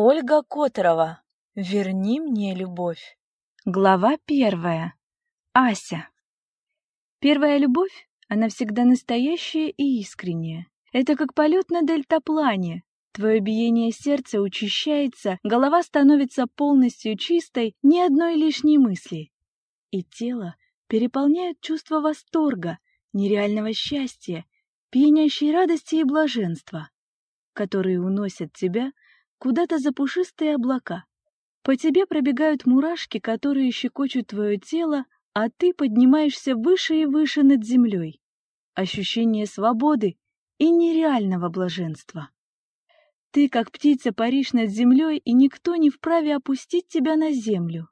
Ольга Которова. Верни мне любовь. Глава первая. Ася. Первая любовь, она всегда настоящая и искренняя. Это как полет на дельтаплане. Твое биение сердца учащается, голова становится полностью чистой, ни одной лишней мысли. И тело переполняет чувство восторга, нереального счастья, пьянящей радости и блаженства, которые уносят тебя куда-то за пушистые облака. По тебе пробегают мурашки, которые щекочут твое тело, а ты поднимаешься выше и выше над землей. Ощущение свободы и нереального блаженства. Ты, как птица, паришь над землей, и никто не вправе опустить тебя на землю.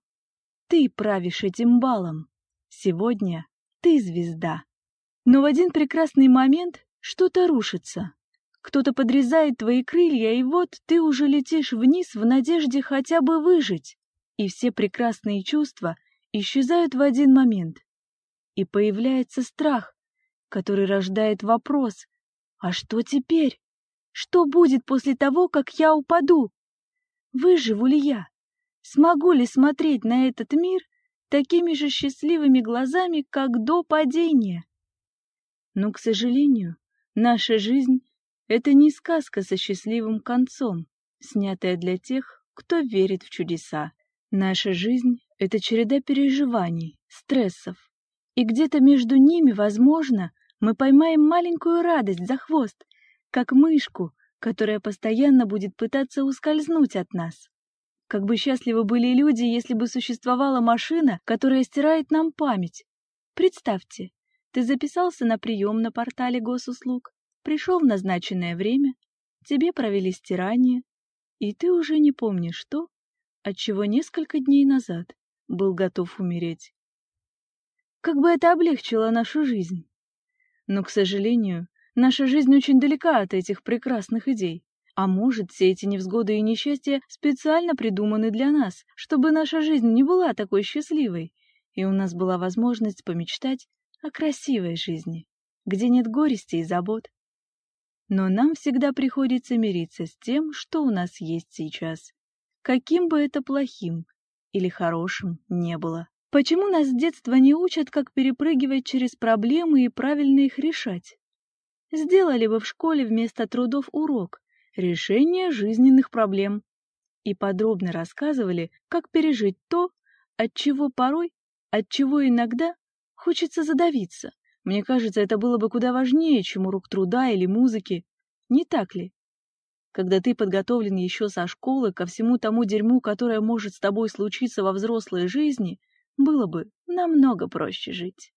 Ты правишь этим балом. Сегодня ты звезда. Но в один прекрасный момент что-то рушится. Кто-то подрезает твои крылья, и вот ты уже летишь вниз в надежде хотя бы выжить. И все прекрасные чувства исчезают в один момент. И появляется страх, который рождает вопрос, а что теперь? Что будет после того, как я упаду? Выживу ли я? Смогу ли смотреть на этот мир такими же счастливыми глазами, как до падения? Но, к сожалению, наша жизнь это не сказка со счастливым концом, снятая для тех, кто верит в чудеса. Наша жизнь — это череда переживаний, стрессов. И где-то между ними, возможно, мы поймаем маленькую радость за хвост, как мышку, которая постоянно будет пытаться ускользнуть от нас. Как бы счастливы были люди, если бы существовала машина, которая стирает нам память. Представьте, ты записался на прием на портале госуслуг, Пришел в назначенное время, тебе провели стирание, и ты уже не помнишь то, от чего несколько дней назад был готов умереть. Как бы это облегчило нашу жизнь. Но, к сожалению, наша жизнь очень далека от этих прекрасных идей. А может, все эти невзгоды и несчастья специально придуманы для нас, чтобы наша жизнь не была такой счастливой, и у нас была возможность помечтать о красивой жизни, где нет горести и забот, но нам всегда приходится мириться с тем, что у нас есть сейчас. Каким бы это плохим или хорошим не было. Почему нас с детства не учат, как перепрыгивать через проблемы и правильно их решать? Сделали бы в школе вместо трудов урок «Решение жизненных проблем» и подробно рассказывали, как пережить то, от чего порой, от чего иногда хочется задавиться, мне кажется, это было бы куда важнее, чем урок труда или музыки. Не так ли? Когда ты подготовлен еще со школы ко всему тому дерьму, которое может с тобой случиться во взрослой жизни, было бы намного проще жить.